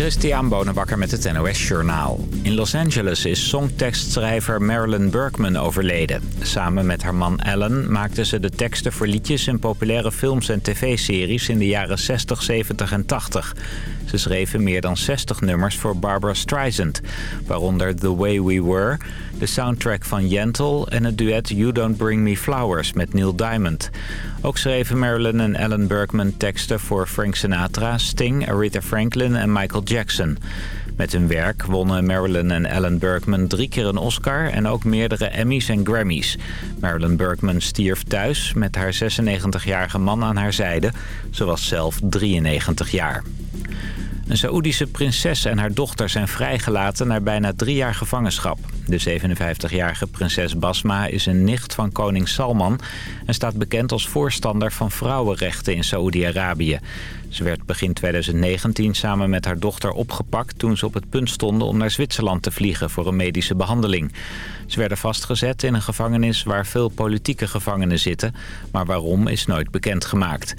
Christian Bonenbakker met het NOS Journaal. In Los Angeles is songtekstschrijver Marilyn Bergman overleden. Samen met haar man Alan maakte ze de teksten voor liedjes in populaire films en tv-series in de jaren 60, 70 en 80. Ze schreven meer dan 60 nummers voor Barbara Streisand, waaronder The Way We Were, de soundtrack van Yentl en het duet You Don't Bring Me Flowers met Neil Diamond. Ook schreven Marilyn en Alan Bergman teksten voor Frank Sinatra, Sting, Aretha Franklin en Michael Jackson. Met hun werk wonnen Marilyn en Alan Bergman drie keer een Oscar en ook meerdere Emmys en Grammys. Marilyn Bergman stierf thuis met haar 96-jarige man aan haar zijde. Ze was zelf 93 jaar. Een Saoedische prinses en haar dochter zijn vrijgelaten na bijna drie jaar gevangenschap. De 57-jarige prinses Basma is een nicht van koning Salman... en staat bekend als voorstander van vrouwenrechten in Saoedi-Arabië. Ze werd begin 2019 samen met haar dochter opgepakt... toen ze op het punt stonden om naar Zwitserland te vliegen voor een medische behandeling. Ze werden vastgezet in een gevangenis waar veel politieke gevangenen zitten... maar waarom is nooit bekendgemaakt.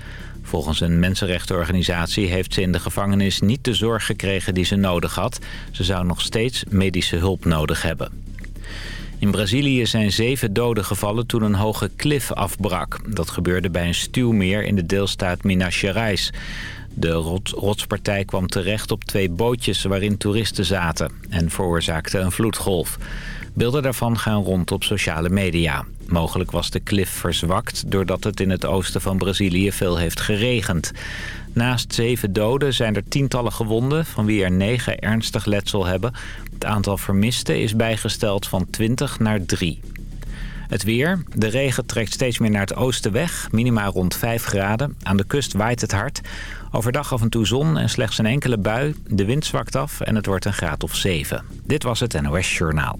Volgens een mensenrechtenorganisatie heeft ze in de gevangenis niet de zorg gekregen die ze nodig had. Ze zou nog steeds medische hulp nodig hebben. In Brazilië zijn zeven doden gevallen toen een hoge klif afbrak. Dat gebeurde bij een stuwmeer in de deelstaat Minas Gerais. De rotspartij kwam terecht op twee bootjes waarin toeristen zaten... en veroorzaakte een vloedgolf. Beelden daarvan gaan rond op sociale media. Mogelijk was de klif verzwakt doordat het in het oosten van Brazilië veel heeft geregend. Naast zeven doden zijn er tientallen gewonden, van wie er negen ernstig letsel hebben. Het aantal vermisten is bijgesteld van 20 naar 3. Het weer. De regen trekt steeds meer naar het oosten weg. Minima rond 5 graden. Aan de kust waait het hard. Overdag af en toe zon en slechts een enkele bui. De wind zwakt af en het wordt een graad of 7. Dit was het NOS Journaal.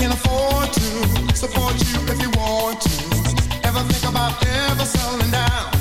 can afford to support you if you want to. Ever think about ever selling down?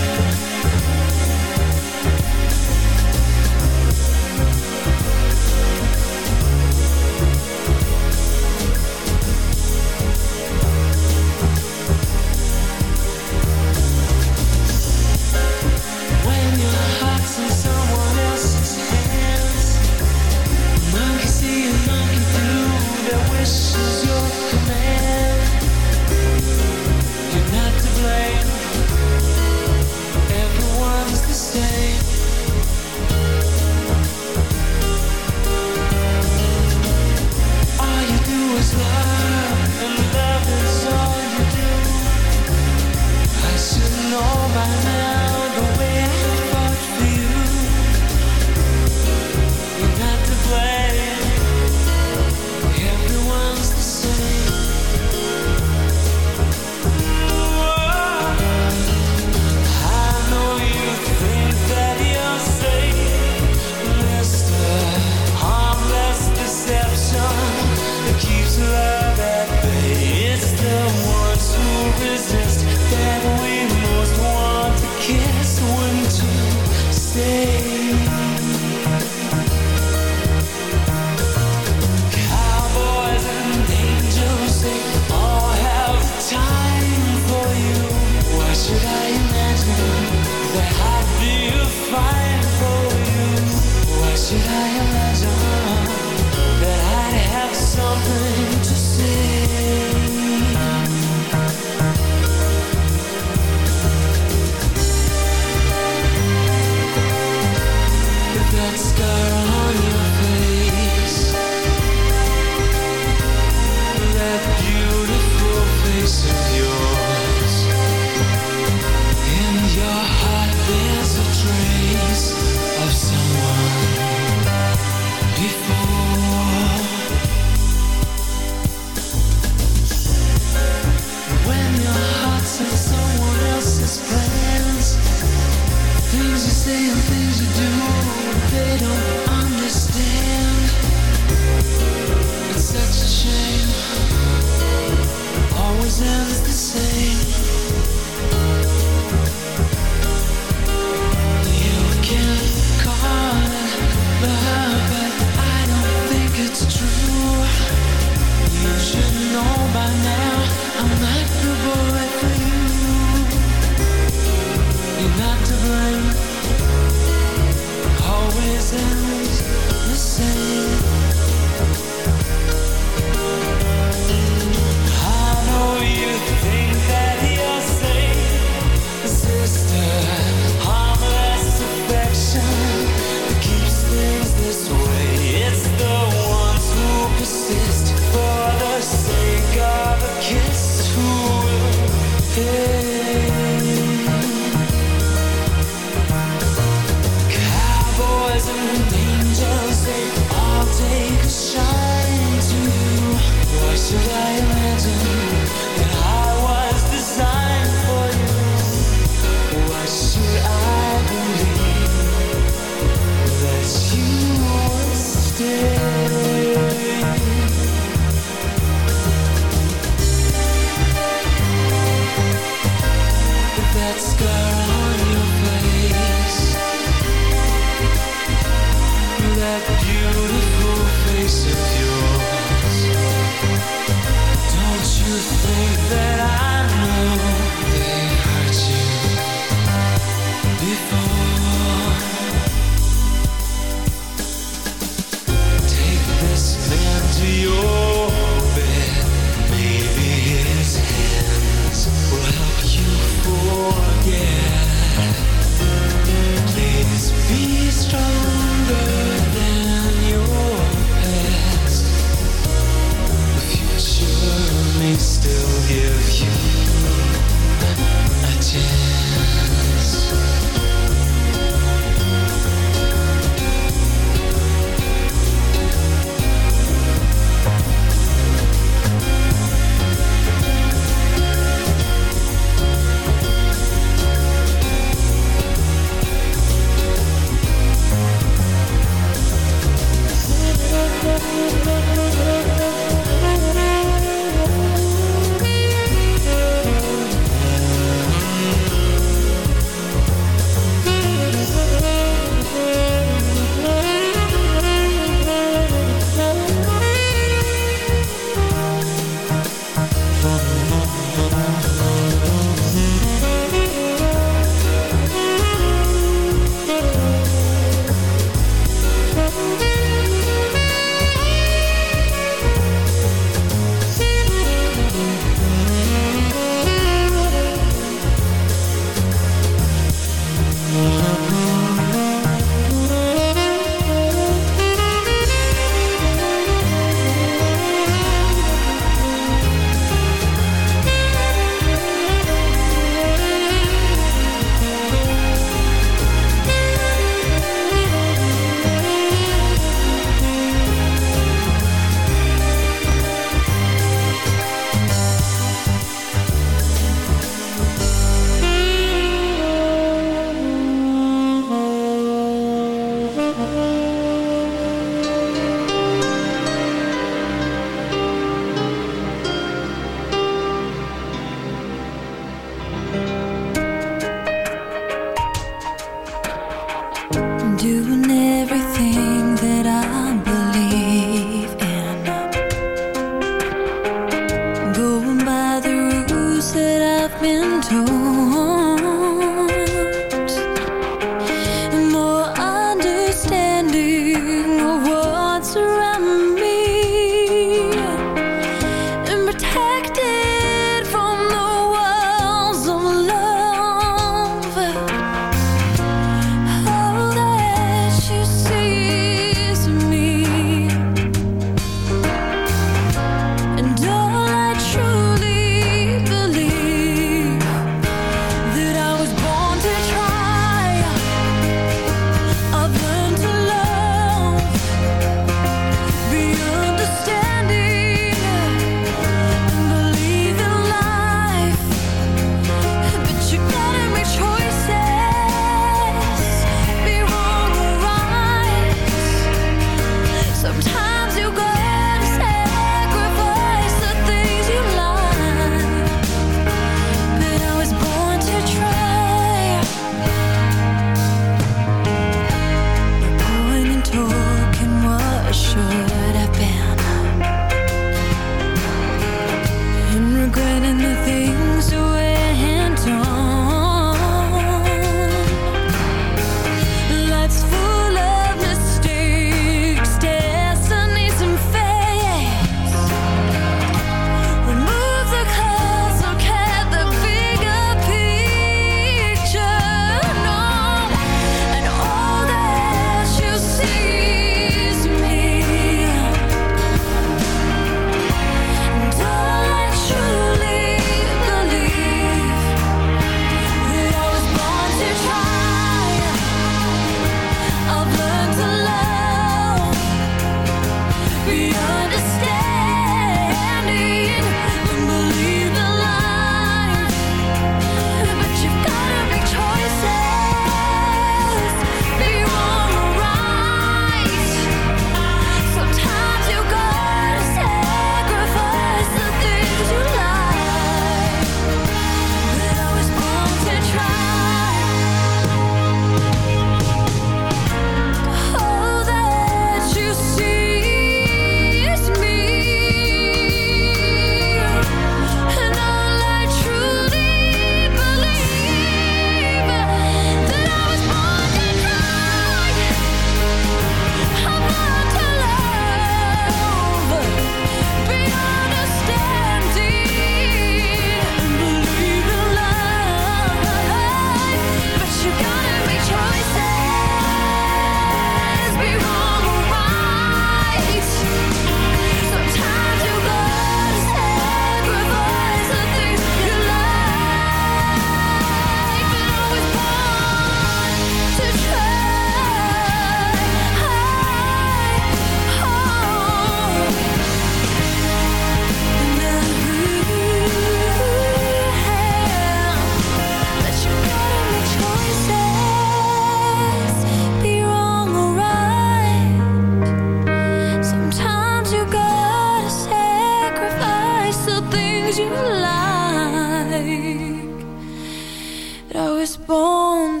Everyone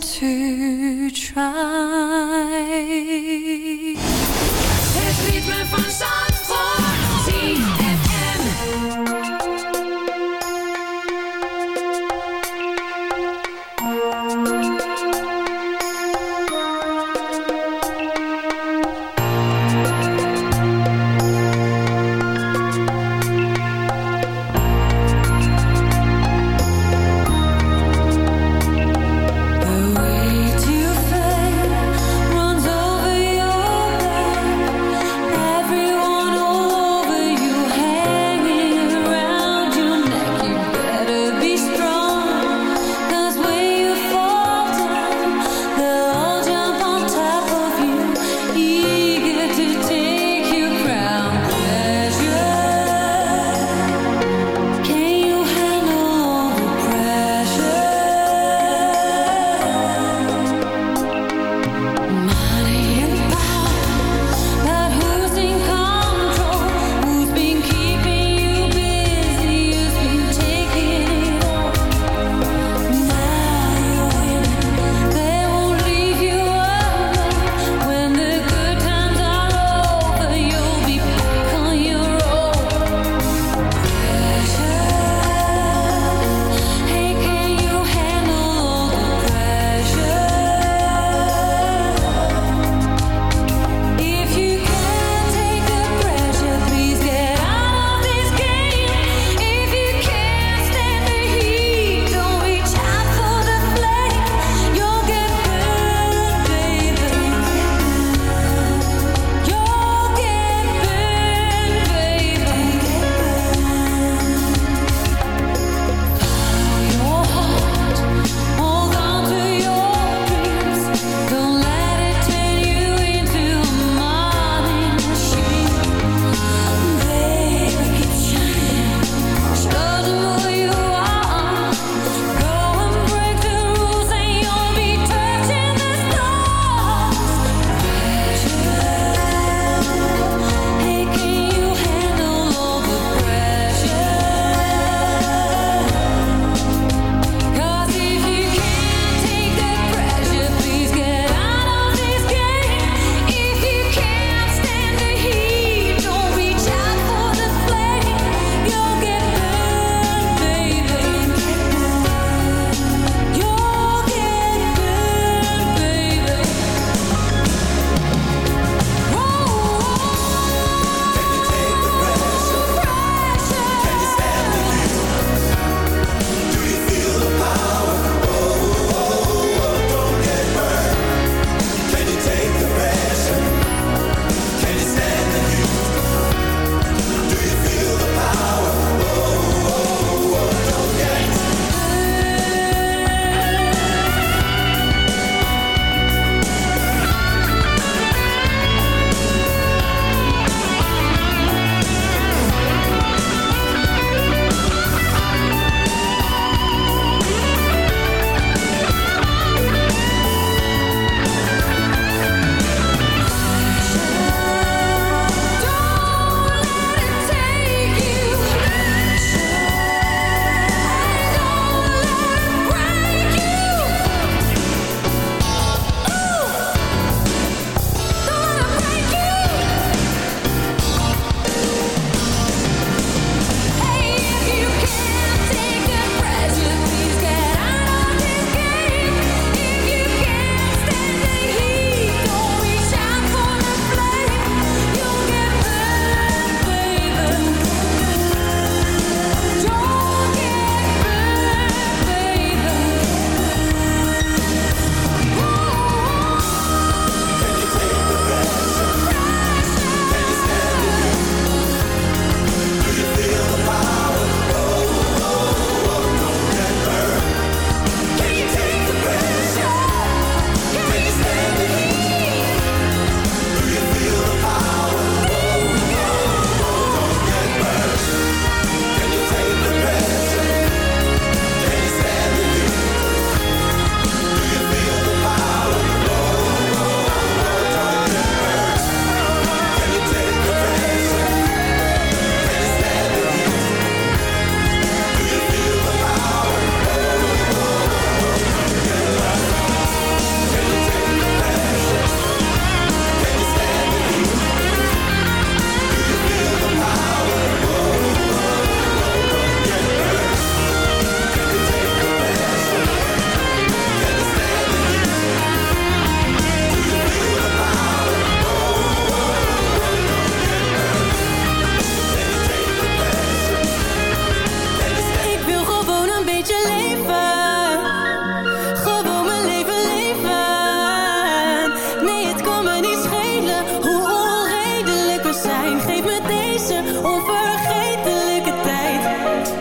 geef me deze onvergetelijke tijd.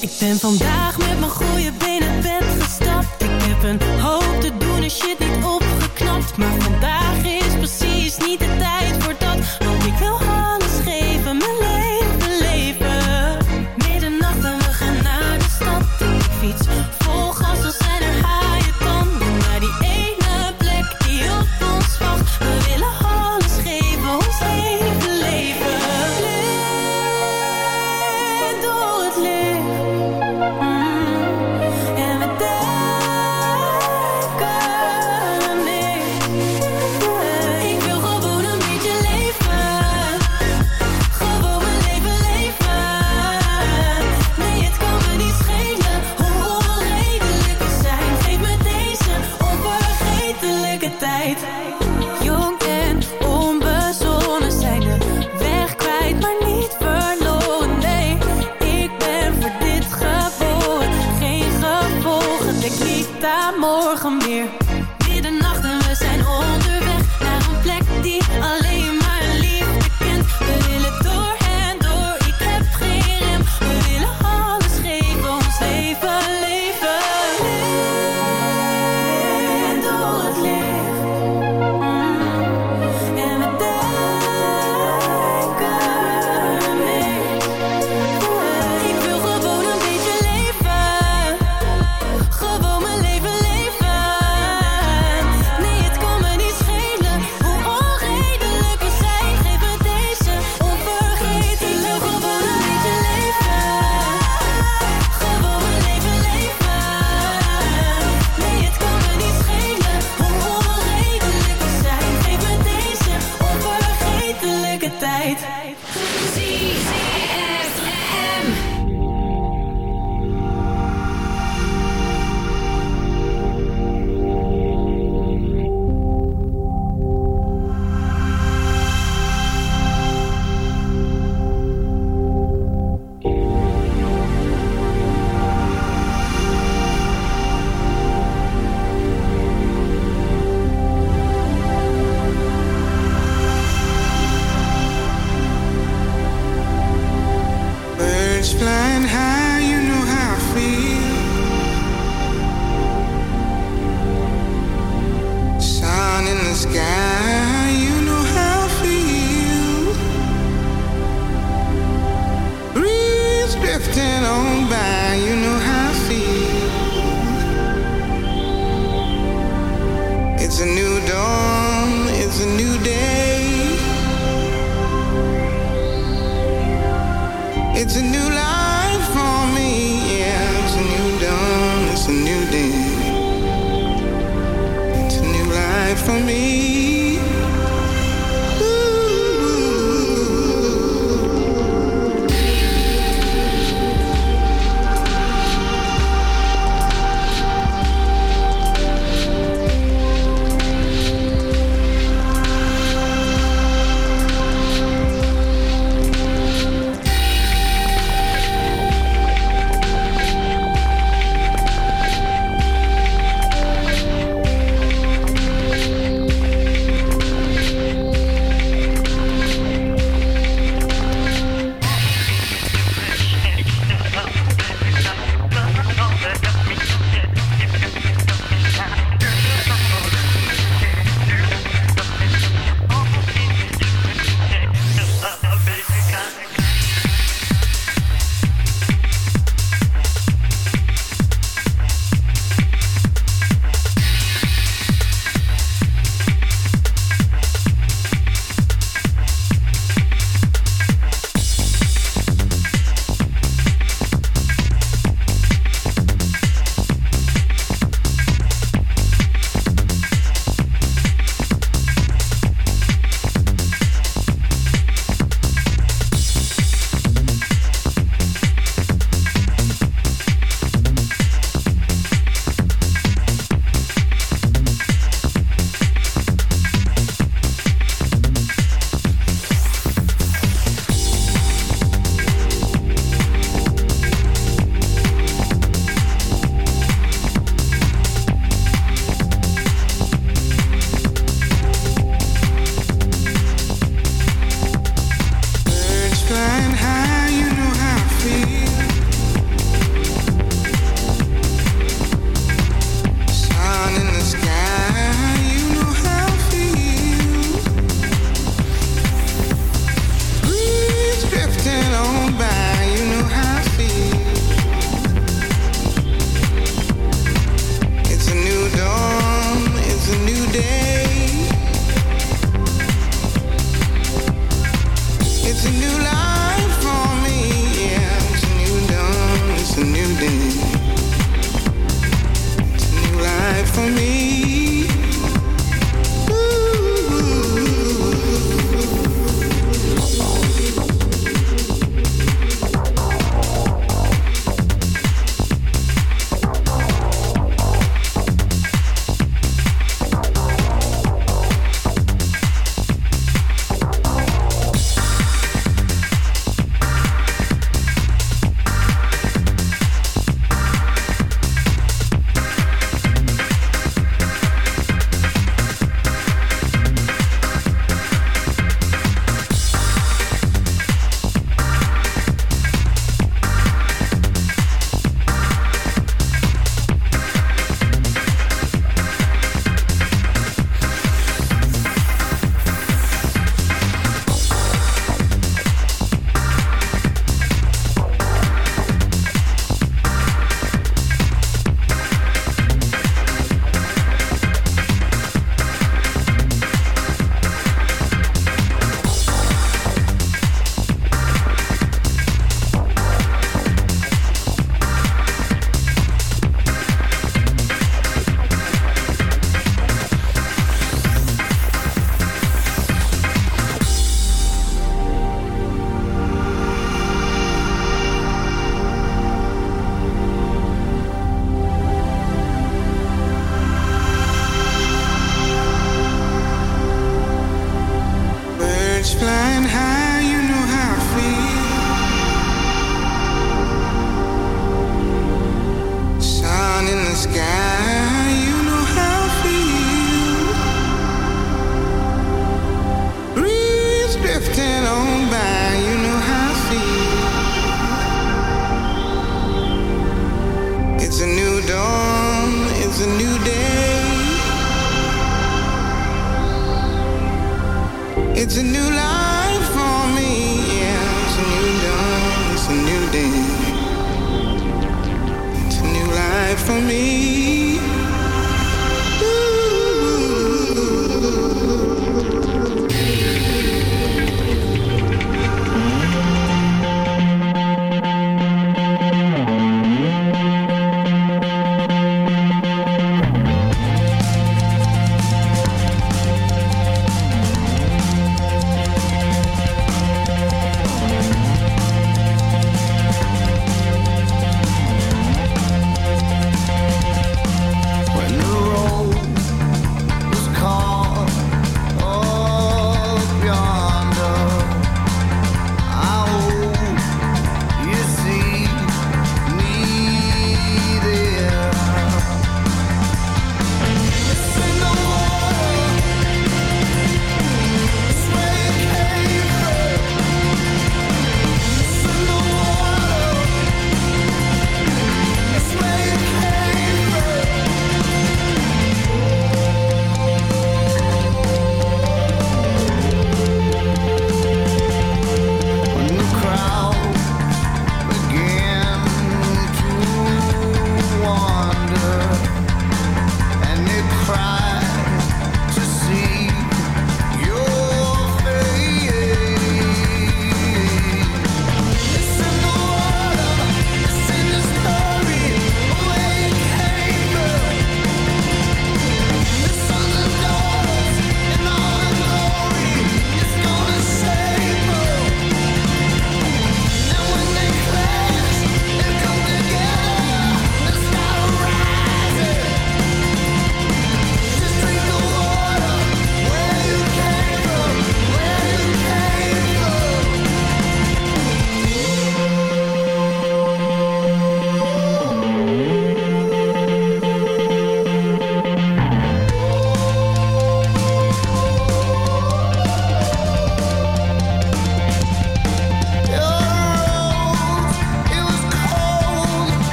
Ik ben vandaag met mijn goede benen bed gestapt. Ik heb een hoop te doen en shit niet opgeknapt. Maar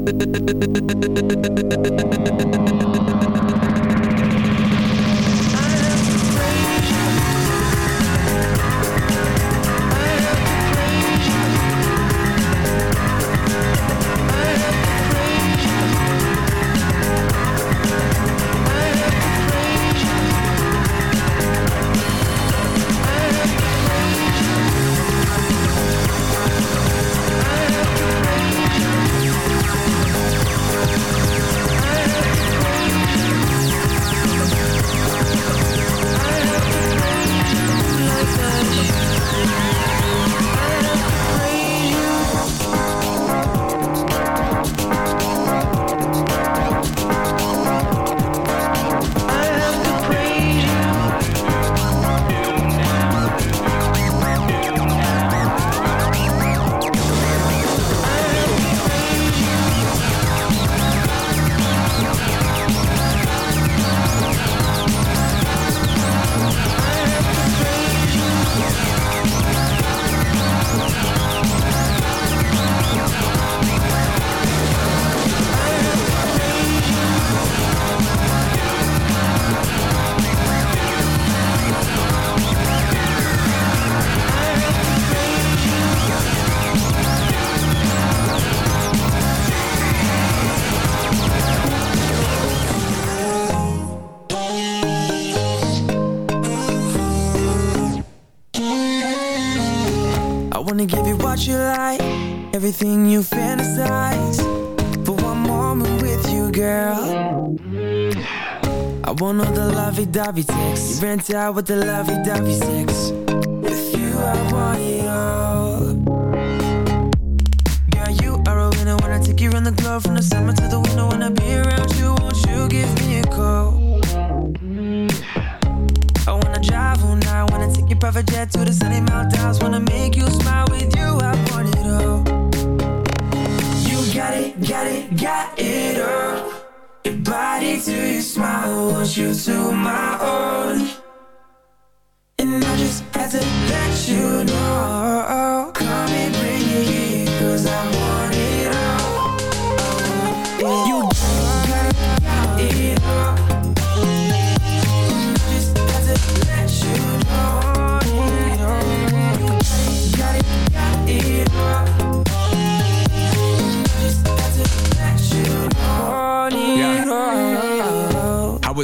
Thank you. Lovey-dovey sex You rent out with the lovey-dovey sex. With you, I want it all. Girl, you are a winner. When I take you around the globe From the summer to the winter I be around you Won't you give me a call? I wanna drive all night. Wanna take your private jet to the sunny mountains Wanna body to your smile, want you to my own. And I just had to let you know.